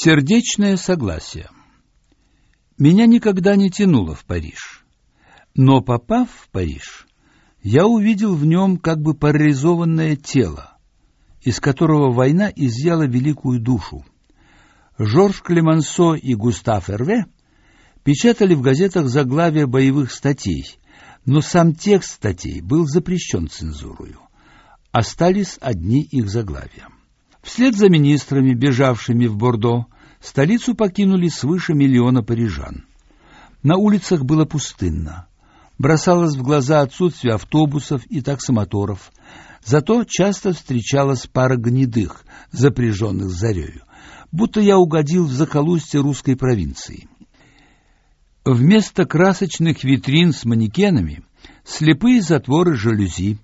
Сердечное согласие. Меня никогда не тянуло в Париж. Но попав в Париж, я увидел в нем как бы парализованное тело, из которого война изъяла великую душу. Жорж Клемансо и Густав Эрве печатали в газетах заглавия боевых статей, но сам текст статей был запрещен цензурою. Остались одни их заглавия. Вслед за министрами, бежавшими в Бордо, столицу покинули свыше миллиона парижан. На улицах было пустынно. Бросалось в глаза отсутствие автобусов и таксомоторов. Зато часто встречалась пара гнедых, запряженных зарею, будто я угодил в захолустье русской провинции. Вместо красочных витрин с манекенами слепые затворы жалюзи,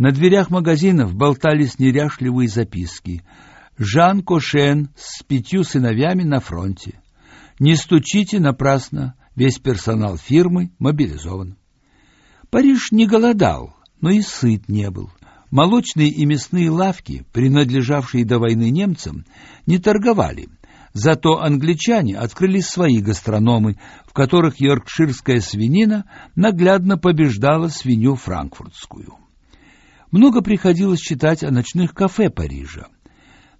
на дверях магазинов болтались неряшливые записки. Жан Кошен с пятью сыновьями на фронте. Не стучите напрасно, весь персонал фирмы мобилизован. Париж не голодал, но и сыт не был. Молочные и мясные лавки, принадлежавшие до войны немцам, не торговали. Зато англичане открыли свои гастрономы, в которых йоркширская свинина наглядно побеждала свинью франкфуртскую. Много приходилось читать о ночных кафе Парижа.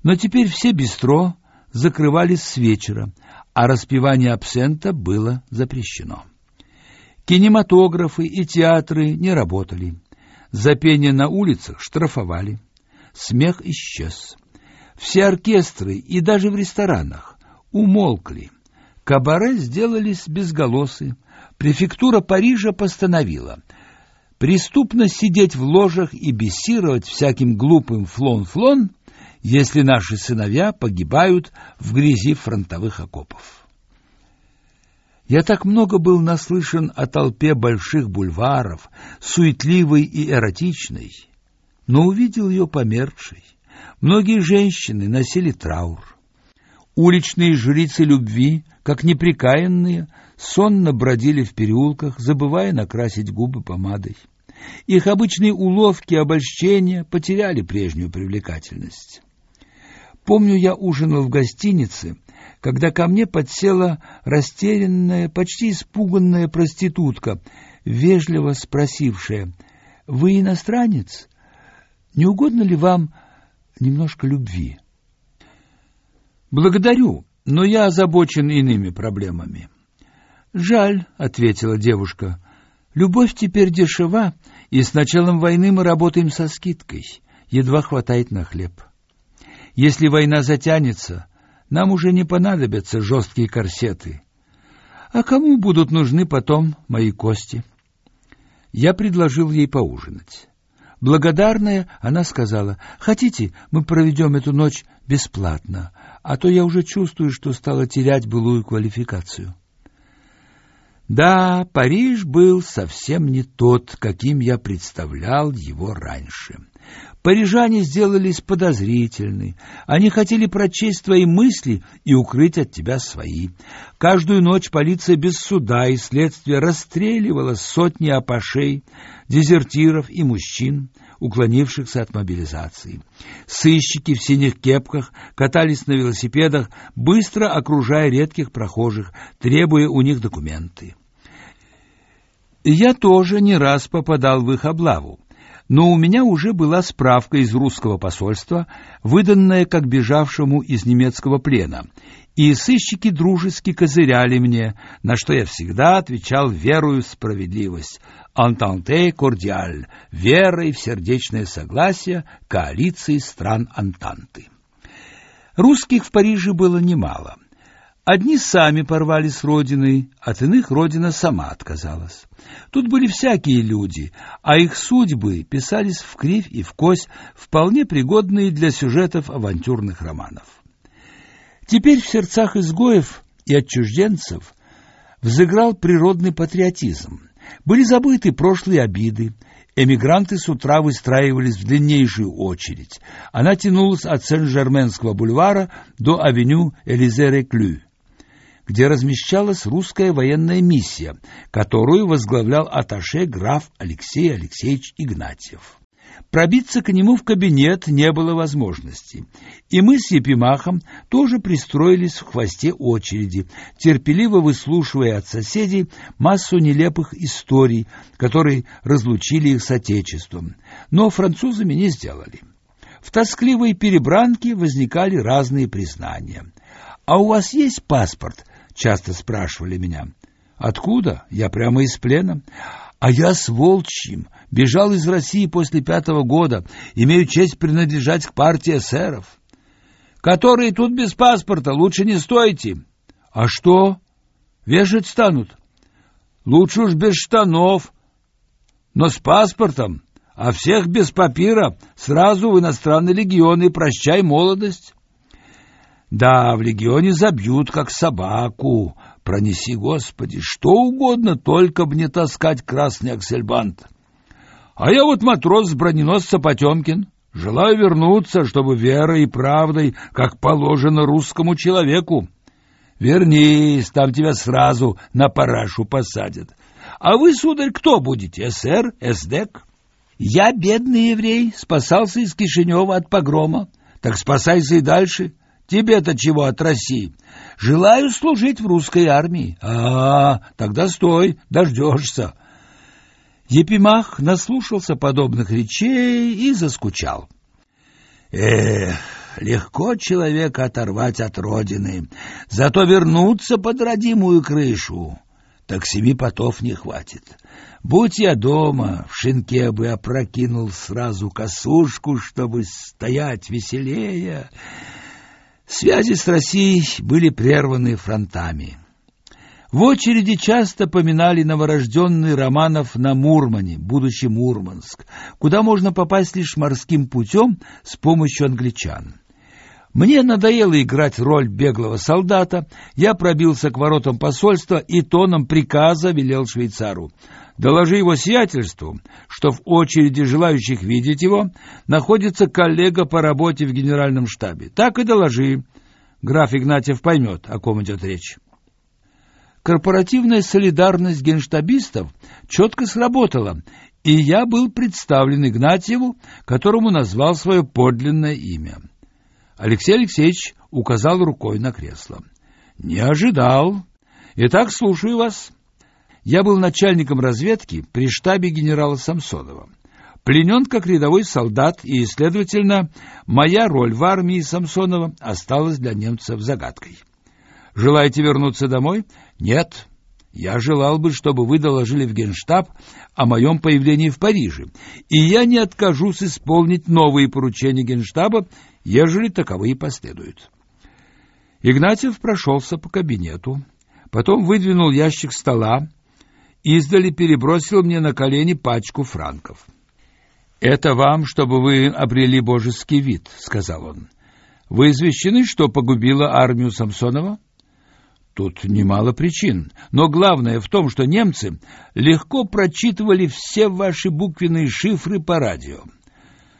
Но теперь все бистро закрывались с вечера, а распивание абсента было запрещено. Кинематографы и театры не работали. За пение на улицах штрафовали. Смех исчез. Все оркестры и даже в ресторанах умолкли. Кабаре сделались безголосы. Префектура Парижа постановила — Преступно сидеть в ложах и бессировать всяким глупым флон-флон, если наши сыновья погибают в грязи фронтовых окопов. Я так много был наслышан о толпе больших бульваров, суетливой и эротичной, но увидел ее померкшей. Многие женщины носили траур. Уличные жрицы любви, как неприкаянные, сонно бродили в переулках, забывая накрасить губы помадой. Их обычные уловки, обольщения потеряли прежнюю привлекательность. Помню, я ужинал в гостинице, когда ко мне подсела растерянная, почти испуганная проститутка, вежливо спросившая, «Вы иностранец? Не угодно ли вам немножко любви?» «Благодарю, но я озабочен иными проблемами». «Жаль», — ответила девушка, — «любовь теперь дешева, и с началом войны мы работаем со скидкой, едва хватает на хлеб. Если война затянется, нам уже не понадобятся жесткие корсеты. А кому будут нужны потом мои кости?» Я предложил ей поужинать. Благодарная, она сказала, «Хотите, мы проведем эту ночь бесплатно, а то я уже чувствую, что стала терять былую квалификацию». Да, Париж был совсем не тот, каким я представлял его раньше. Парижане сделались подозрительны. Они хотели прочесть твои мысли и укрыть от тебя свои. Каждую ночь полиция без суда и следствия расстреливала сотни апашей, дезертиров и мужчин, уклонившихся от мобилизации. Сыщики в синих кепках катались на велосипедах, быстро окружая редких прохожих, требуя у них документы. Я тоже не раз попадал в их облаву, но у меня уже была справка из русского посольства, выданная как бежавшему из немецкого плена, и сыщики дружески козыряли мне, на что я всегда отвечал верою в справедливость, «Антанте кордиаль» — верой в сердечное согласие коалиции стран Антанты. Русских в Париже было немало. Одни сами порвали с родиной, от иных родина сама отказалась. Тут были всякие люди, а их судьбы писались в кривь и в кось, вполне пригодные для сюжетов авантюрных романов. Теперь в сердцах изгоев и отчужденцев взыграл природный патриотизм. Были забыты прошлые обиды, эмигранты с утра выстраивались в длиннейшую очередь. Она тянулась от Сен-Жерменского бульвара до авеню Элизе-Реклю где размещалась русская военная миссия, которую возглавлял аташе граф Алексей Алексеевич Игнатьев. Пробиться к нему в кабинет не было возможности, и мы с Епимахом тоже пристроились в хвосте очереди, терпеливо выслушивая от соседей массу нелепых историй, которые разлучили их с отечеством, но французами не сделали. В тоскливой перебранке возникали разные признания. «А у вас есть паспорт?» — часто спрашивали меня. «Откуда? Я прямо из плена». А я с Волчьим, бежал из России после пятого года, имею честь принадлежать к партии эсеров. Которые тут без паспорта, лучше не стойте. А что? Вешать станут? Лучше уж без штанов, но с паспортом, а всех без папира сразу в иностранный легион и прощай молодость. Да, в легионе забьют, как собаку, Пронеси, Господи, что угодно, только б не таскать красный аксельбант. А я вот матрос с броненосца Потемкин. Желаю вернуться, чтобы верой и правдой, как положено русскому человеку. Вернись, там тебя сразу на парашу посадят. А вы, сударь, кто будете, эсэр, эсдек? Я, бедный еврей, спасался из Кишинева от погрома. Так спасайся и дальше. Тебе-то чего от России? Желаю служить в русской армии. А, тогда стой, дождешься. Епимах наслушался подобных речей и заскучал. Эх, легко человека оторвать от родины, зато вернуться под родимую крышу. Так семи потов не хватит. Будь я дома, в шинке бы опрокинул сразу косушку, чтобы стоять веселее. Связи с Россией были прерваны фронтами. В очереди часто поминали новорожденный Романов на Мурмане, будущий Мурманск, куда можно попасть лишь морским путем с помощью англичан. Мне надоело играть роль беглого солдата, я пробился к воротам посольства и тоном приказа велел швейцару Доложи его сиятельству, что в очереди желающих видеть его находится коллега по работе в генеральном штабе. Так и доложи. Граф Игнатьев поймет, о ком идет речь. Корпоративная солидарность генштабистов четко сработала, и я был представлен Игнатьеву, которому назвал свое подлинное имя. Алексей Алексеевич указал рукой на кресло. «Не ожидал. Итак, слушаю вас». Я был начальником разведки при штабе генерала Самсонова. Пленен как рядовой солдат, и, следовательно, моя роль в армии Самсонова осталась для немцев загадкой. Желаете вернуться домой? Нет. Я желал бы, чтобы вы доложили в Генштаб о моем появлении в Париже, и я не откажусь исполнить новые поручения Генштаба, ежели таковые последуют. Игнатьев прошелся по кабинету, потом выдвинул ящик стола, издали перебросил мне на колени пачку франков. «Это вам, чтобы вы обрели божеский вид», — сказал он. «Вы извещены, что погубила армию Самсонова?» Тут немало причин, но главное в том, что немцы легко прочитывали все ваши буквенные шифры по радио.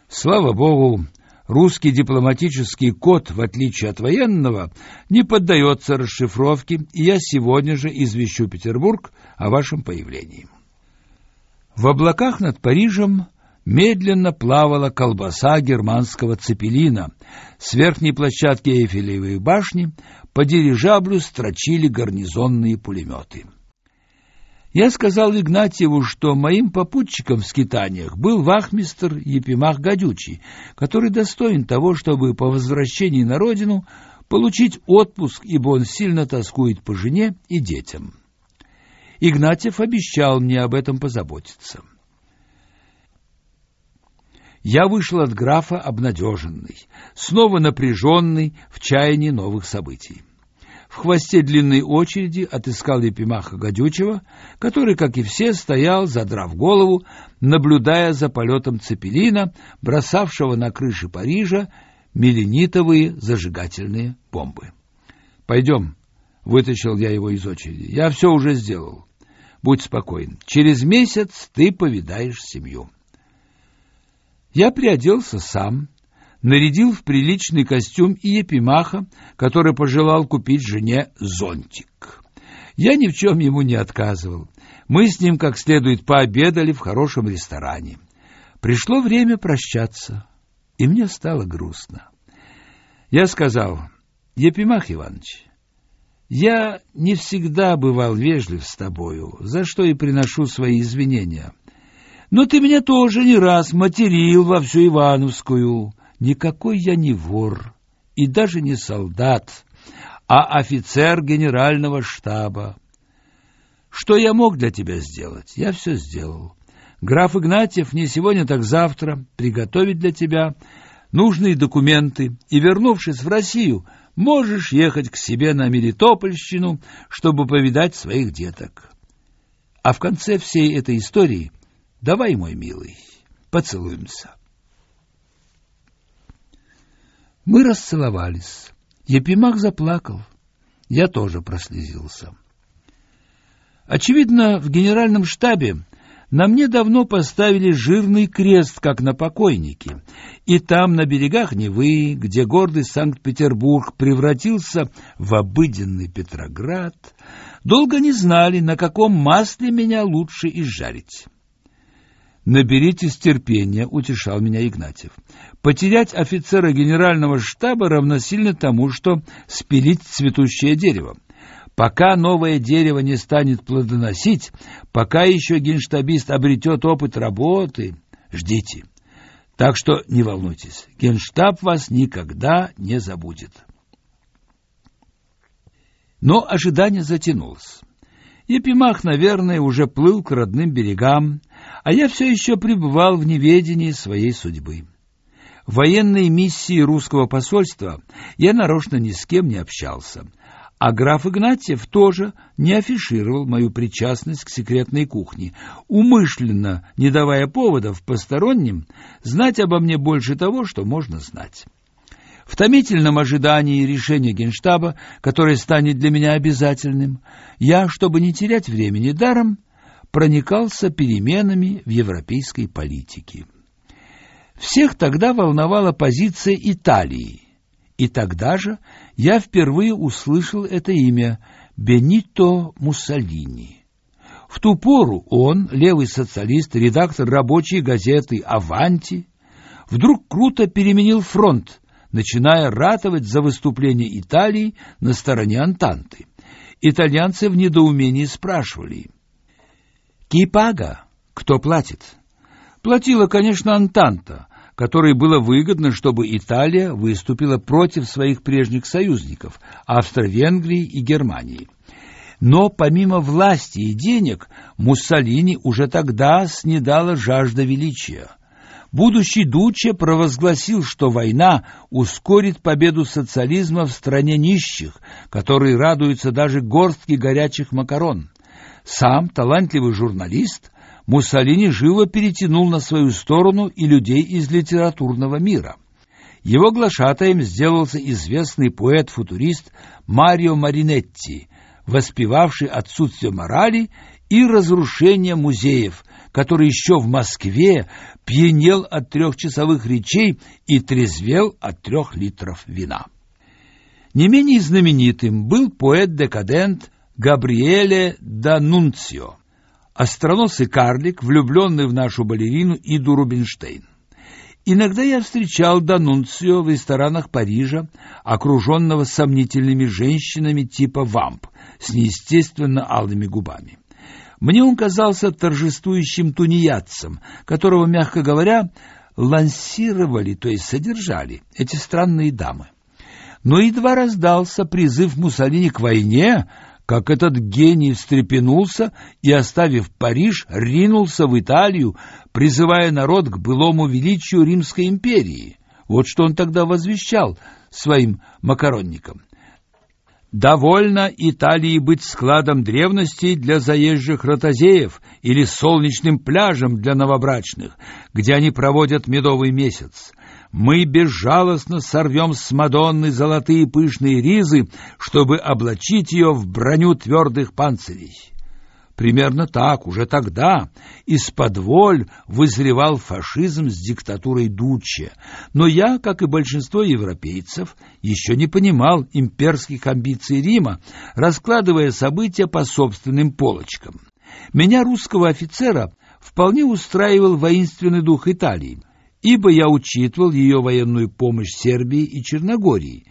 Слава богу, русский дипломатический код, в отличие от военного, не поддается расшифровке, и я сегодня же извещу Петербург о вашем появлении. В облаках над Парижем медленно плавала колбаса германского цепелина. С верхней площадки Эйфелевой башни по дирижаблю строчили гарнизонные пулеметы. Я сказал Игнатьеву, что моим попутчиком в скитаниях был вахмистр Епимах Гадючий, который достоин того, чтобы по возвращении на родину получить отпуск, ибо он сильно тоскует по жене и детям. Игнатьев обещал мне об этом позаботиться. Я вышел от графа обнадеженный, снова напряженный в чаянии новых событий. В хвосте длинной очереди отыскал Епимаха Гадючева, который, как и все, стоял, задрав голову, наблюдая за полетом цепелина, бросавшего на крыши Парижа меленитовые зажигательные бомбы. «Пойдем», — вытащил я его из очереди, — «я все уже сделал. Будь спокоен, через месяц ты повидаешь семью». Я приоделся сам, нарядил в приличный костюм и Епимаха, который пожелал купить жене зонтик. Я ни в чем ему не отказывал. Мы с ним как следует пообедали в хорошем ресторане. Пришло время прощаться, и мне стало грустно. Я сказал, Епимах Иванович, я не всегда бывал вежлив с тобою, за что и приношу свои извинения. Но ты меня тоже не раз материл во всю Ивановскую. Никакой я не вор и даже не солдат, а офицер генерального штаба. Что я мог для тебя сделать? Я все сделал. Граф Игнатьев не сегодня, так завтра приготовит для тебя нужные документы, и, вернувшись в Россию, можешь ехать к себе на Мелитопольщину, чтобы повидать своих деток. А в конце всей этой истории давай, мой милый, поцелуемся. Мы расцеловались. Епимах заплакал. Я тоже прослезился. Очевидно, в генеральном штабе на мне давно поставили жирный крест, как на покойнике, и там, на берегах Невы, где гордый Санкт-Петербург превратился в обыденный Петроград, долго не знали, на каком масле меня лучше изжарить. «Наберитесь терпения», — утешал меня Игнатьев. «Потерять офицера генерального штаба равносильно тому, что спилить цветущее дерево. Пока новое дерево не станет плодоносить, пока еще генштабист обретет опыт работы, ждите. Так что не волнуйтесь, генштаб вас никогда не забудет». Но ожидание затянулось. Епимах, наверное, уже плыл к родным берегам, а я все еще пребывал в неведении своей судьбы. В военной миссии русского посольства я нарочно ни с кем не общался, а граф Игнатьев тоже не афишировал мою причастность к секретной кухне, умышленно не давая поводов посторонним знать обо мне больше того, что можно знать. В томительном ожидании решения Генштаба, которое станет для меня обязательным, я, чтобы не терять времени даром, проникался переменами в европейской политике. Всех тогда волновала позиция Италии, и тогда же я впервые услышал это имя Бенито Муссолини. В ту пору он, левый социалист, редактор рабочей газеты «Аванти», вдруг круто переменил фронт, начиная ратовать за выступление Италии на стороне Антанты. Итальянцы в недоумении спрашивали – Кипага. Кто платит? Платила, конечно, Антанта, которой было выгодно, чтобы Италия выступила против своих прежних союзников Австро-Венгрии и Германии. Но помимо власти и денег, Муссолини уже тогда снедала жажда величия. Будущий Дуче провозгласил, что война ускорит победу социализма в стране нищих, которые радуются даже горстке горячих макарон. Сам талантливый журналист Муссолини живо перетянул на свою сторону и людей из литературного мира. Его глашатаем сделался известный поэт-футурист Марио Маринетти, воспевавший отсутствие морали и разрушение музеев, который еще в Москве пьянел от трехчасовых речей и трезвел от трех литров вина. Не менее знаменитым был поэт-декадент Габриэле Данунцио, остроносый карлик, влюбленный в нашу балерину Иду Рубинштейн. Иногда я встречал Данунцио в ресторанах Парижа, окруженного сомнительными женщинами типа вамп с неестественно алыми губами. Мне он казался торжествующим тунеядцем, которого, мягко говоря, лансировали, то есть содержали эти странные дамы. Но едва раздался призыв Муссолини к войне, как этот гений встрепенулся и, оставив Париж, ринулся в Италию, призывая народ к былому величию Римской империи. Вот что он тогда возвещал своим макаронникам. Довольно Италии быть складом древностей для заезжих ротозеев или солнечным пляжем для новобрачных, где они проводят медовый месяц мы безжалостно сорвем с Мадонны золотые пышные ризы, чтобы облачить ее в броню твердых панцирей. Примерно так, уже тогда, из-под воль вызревал фашизм с диктатурой Дуччи. Но я, как и большинство европейцев, еще не понимал имперских амбиций Рима, раскладывая события по собственным полочкам. Меня, русского офицера, вполне устраивал воинственный дух Италии, ибо я учитывал ее военную помощь Сербии и Черногории,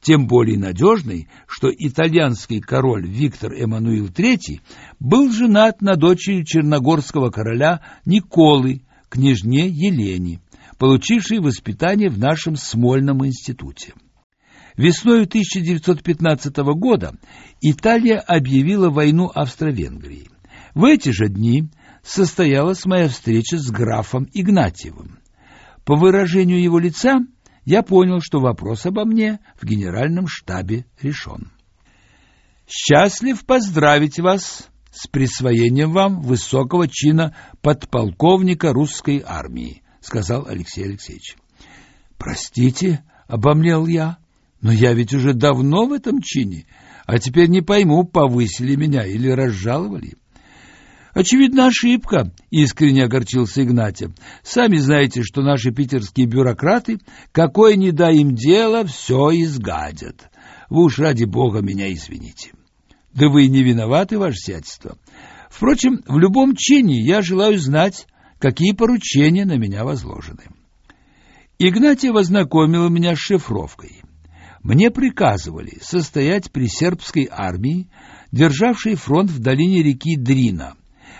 тем более надежной, что итальянский король Виктор Эммануил III был женат на дочери черногорского короля Николы, княжне Елене, получившей воспитание в нашем Смольном институте. Весной 1915 года Италия объявила войну Австро-Венгрии. В эти же дни состоялась моя встреча с графом Игнатьевым. По выражению его лица я понял, что вопрос обо мне в генеральном штабе решен. Счастлив поздравить вас с присвоением вам высокого чина подполковника русской армии, сказал Алексей Алексеевич. Простите, обомлел я. Но я ведь уже давно в этом чине, а теперь не пойму, повысили меня или разжаловали. Очевидно, ошибка, искренне огорчился Игнатьев. Сами знаете, что наши питерские бюрократы, какое ни дай им дело, все изгадят. Вы уж ради бога меня извините. Да вы не виноваты, ваше сиятельство. Впрочем, в любом чине я желаю знать, какие поручения на меня возложены. Игнатьев ознакомил меня с шифровкой. Мне приказывали состоять при сербской армии, державшей фронт в долине реки Дрина,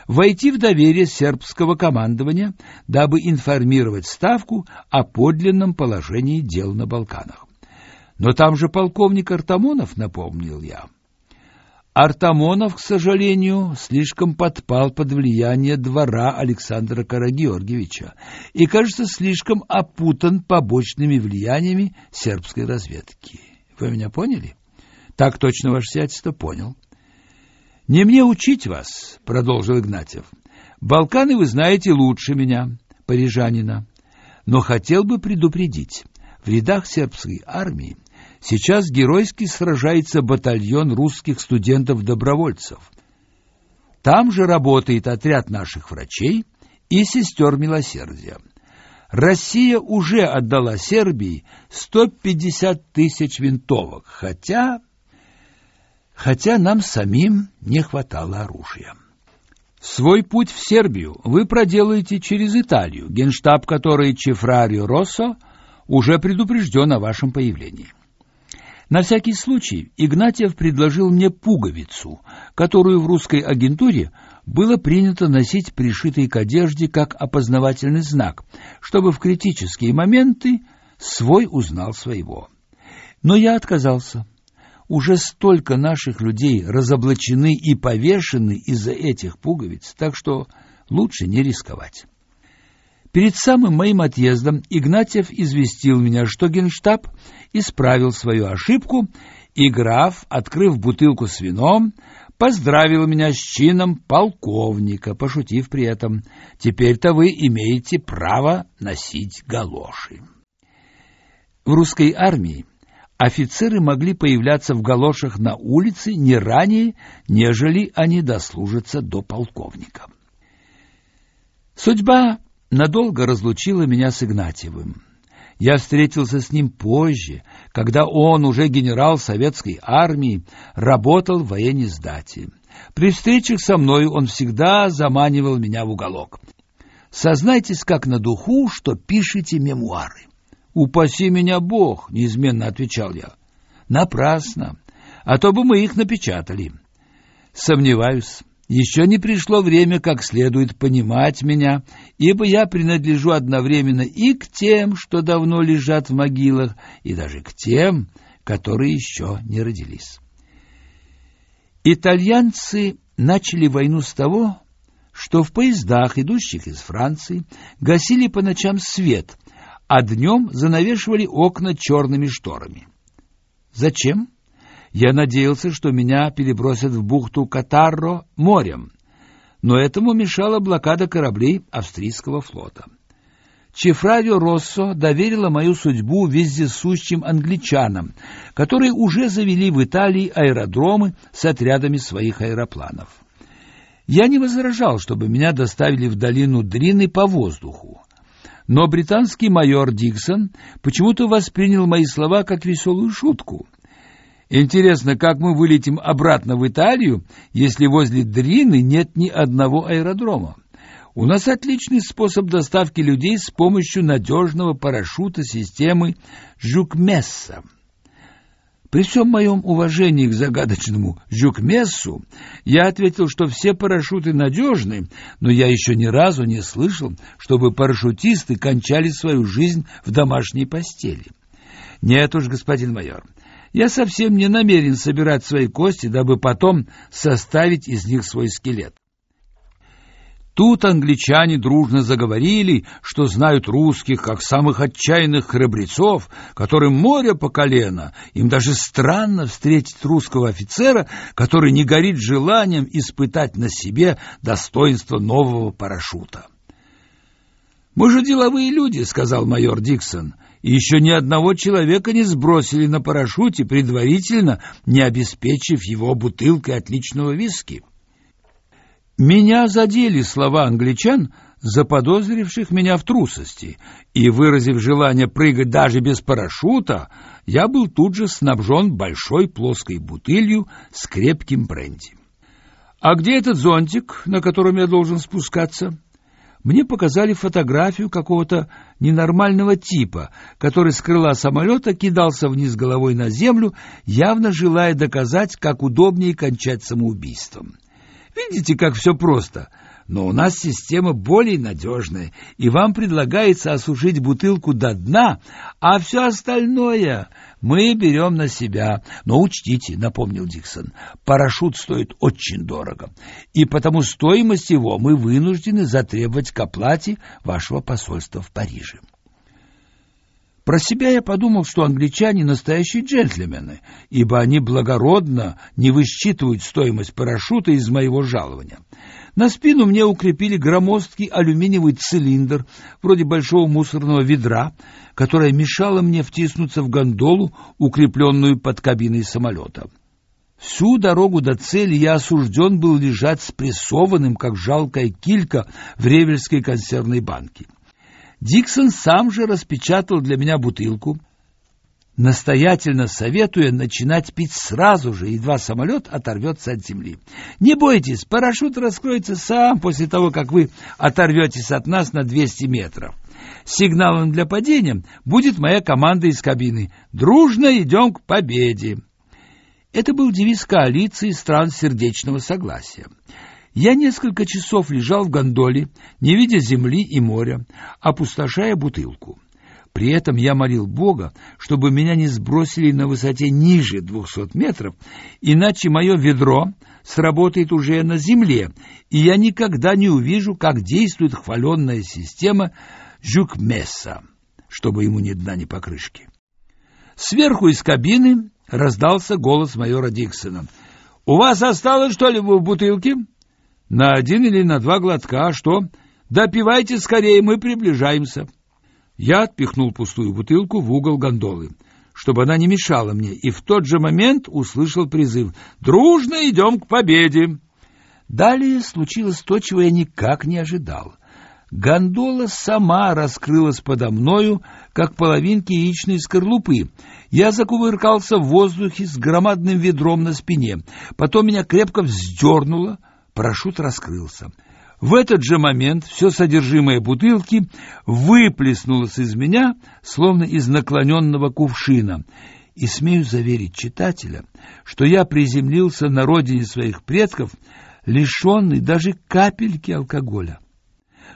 войти в доверие сербского командования, дабы информировать Ставку о подлинном положении дел на Балканах. Но там же полковник Артамонов, напомнил я. Артамонов, к сожалению, слишком подпал под влияние двора Александра Карагеоргиевича и, кажется, слишком опутан побочными влияниями сербской разведки. Вы меня поняли? Так точно, ваше сиятельство, понял. Не мне учить вас, продолжил Игнатьев. Балканы вы знаете лучше меня, парижанина. Но хотел бы предупредить, в рядах сербской армии Сейчас геройски сражается батальон русских студентов-добровольцев. Там же работает отряд наших врачей и сестер милосердия. Россия уже отдала Сербии 150 тысяч винтовок, хотя... хотя нам самим не хватало оружия. Свой путь в Сербию вы проделаете через Италию, генштаб которой Чефрарио Россо уже предупрежден о вашем появлении. На всякий случай Игнатьев предложил мне пуговицу, которую в русской агентуре было принято носить пришитой к одежде как опознавательный знак, чтобы в критические моменты свой узнал своего. Но я отказался. Уже столько наших людей разоблачены и повешены из-за этих пуговиц, так что лучше не рисковать. Перед самым моим отъездом Игнатьев известил меня, что Генштаб исправил свою ошибку, и граф, открыв бутылку с вином, поздравил меня с чином полковника, пошутив при этом: "Теперь-то вы имеете право носить галоши". В русской армии офицеры могли появляться в галошах на улице не ранее, нежели они дослужатся до полковника. Судьба надолго разлучила меня с Игнатьевым. Я встретился с ним позже, когда он, уже генерал советской армии, работал в воениздате. При встречах со мной он всегда заманивал меня в уголок. Сознайтесь как на духу, что пишете мемуары. Упаси меня Бог, неизменно отвечал я. Напрасно, а то бы мы их напечатали. Сомневаюсь. Еще не пришло время как следует понимать меня, ибо я принадлежу одновременно и к тем, что давно лежат в могилах, и даже к тем, которые еще не родились. Итальянцы начали войну с того, что в поездах, идущих из Франции, гасили по ночам свет, а днем занавешивали окна черными шторами. Зачем? Я надеялся, что меня перебросят в бухту Катарро морем, но этому мешала блокада кораблей австрийского флота. Чефрарио Россо доверила мою судьбу вездесущим англичанам, которые уже завели в Италии аэродромы с отрядами своих аэропланов. Я не возражал, чтобы меня доставили в долину Дрины по воздуху. Но британский майор Диксон почему-то воспринял мои слова как веселую шутку. Интересно, как мы вылетим обратно в Италию, если возле Дрины нет ни одного аэродрома? У нас отличный способ доставки людей с помощью надежного парашюта системы Жукмесса. При всем моем уважении к загадочному Жукмессу я ответил, что все парашюты надежны, но я еще ни разу не слышал, чтобы парашютисты кончали свою жизнь в домашней постели. Нет уж, господин майор, я совсем не намерен собирать свои кости, дабы потом составить из них свой скелет. Тут англичане дружно заговорили, что знают русских как самых отчаянных храбрецов, которым море по колено. Им даже странно встретить русского офицера, который не горит желанием испытать на себе достоинство нового парашюта. «Мы же деловые люди», — сказал майор Диксон, «и еще ни одного человека не сбросили на парашюте, предварительно не обеспечив его бутылкой отличного виски». Меня задели слова англичан, заподозривших меня в трусости, и, выразив желание прыгать даже без парашюта, я был тут же снабжен большой плоской бутылью с крепким бренди. «А где этот зонтик, на котором я должен спускаться?» Мне показали фотографию какого-то ненормального типа, который с крыла самолета кидался вниз головой на землю, явно желая доказать, как удобнее кончать самоубийством. Видите, как все просто. Но у нас система более надежная, и вам предлагается осушить бутылку до дна, а все остальное мы берем на себя. Но учтите, напомнил Диксон, парашют стоит очень дорого, и потому стоимость его мы вынуждены затребовать к оплате вашего посольства в Париже. Про себя я подумал, что англичане настоящие джентльмены, ибо они благородно не высчитывают стоимость парашюта из моего жалования. На спину мне укрепили громоздкий алюминиевый цилиндр, вроде большого мусорного ведра, которое мешало мне втиснуться в гондолу, укрепленную под кабиной самолета. Всю дорогу до цели я осужден был лежать спрессованным, как жалкая килька в ревельской консервной банке. Диксон сам же распечатал для меня бутылку, настоятельно советуя начинать пить сразу же, едва самолет оторвется от земли. Не бойтесь, парашют раскроется сам после того, как вы оторветесь от нас на 200 метров. Сигналом для падения будет моя команда из кабины. Дружно идем к победе. Это был девиз коалиции стран сердечного согласия. Я несколько часов лежал в гондоле, не видя земли и моря, опустошая бутылку. При этом я молил Бога, чтобы меня не сбросили на высоте ниже двухсот метров, иначе мое ведро сработает уже на земле, и я никогда не увижу, как действует хваленная система Жюкмесса, чтобы ему ни дна, ни покрышки. Сверху из кабины раздался голос майора Диксона. «У вас осталось что-либо в бутылке?» На один или на два глотка, а что? Допивайте скорее, мы приближаемся. Я отпихнул пустую бутылку в угол гондолы, чтобы она не мешала мне, и в тот же момент услышал призыв «Дружно идем к победе!». Далее случилось то, чего я никак не ожидал. Гондола сама раскрылась подо мною, как половинки яичной скорлупы. Я закувыркался в воздухе с громадным ведром на спине. Потом меня крепко вздернуло — Парашют раскрылся. В этот же момент все содержимое бутылки выплеснулось из меня, словно из наклоненного кувшина. И смею заверить читателя, что я приземлился на родине своих предков, лишенный даже капельки алкоголя.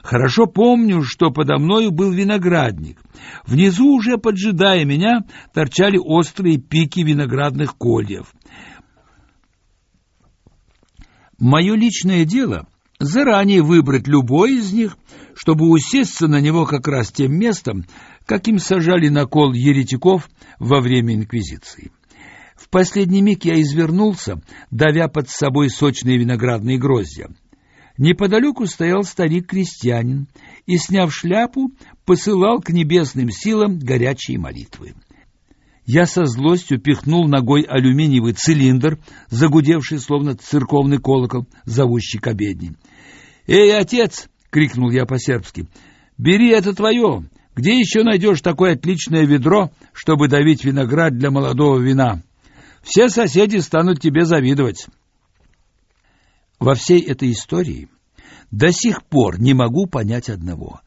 Хорошо помню, что подо мною был виноградник. Внизу, уже поджидая меня, торчали острые пики виноградных кольев. Мое личное дело — заранее выбрать любой из них, чтобы усесться на него как раз тем местом, каким сажали на кол еретиков во время Инквизиции. В последний миг я извернулся, давя под собой сочные виноградные гроздья. Неподалеку стоял старик-крестьянин и, сняв шляпу, посылал к небесным силам горячие молитвы. Я со злостью пихнул ногой алюминиевый цилиндр, загудевший словно церковный колокол, зовущий к обедне. «Эй, отец!» — крикнул я по-сербски. «Бери это твое! Где еще найдешь такое отличное ведро, чтобы давить виноград для молодого вина? Все соседи станут тебе завидовать!» Во всей этой истории До сих пор не могу понять одного.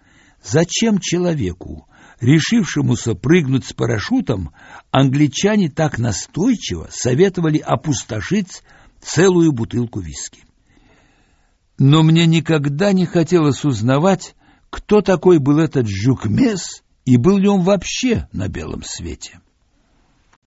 Зачем человеку, решившемуся прыгнуть с парашютом, англичане так настойчиво советовали опустошить целую бутылку виски? Но мне никогда не хотелось узнавать, кто такой был этот Жукмес и был ли он вообще на белом свете.